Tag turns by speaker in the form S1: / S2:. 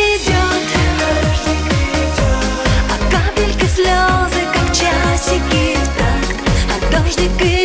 S1: дождик идет, а капельки слезы, как часики в такт, а дождик идет.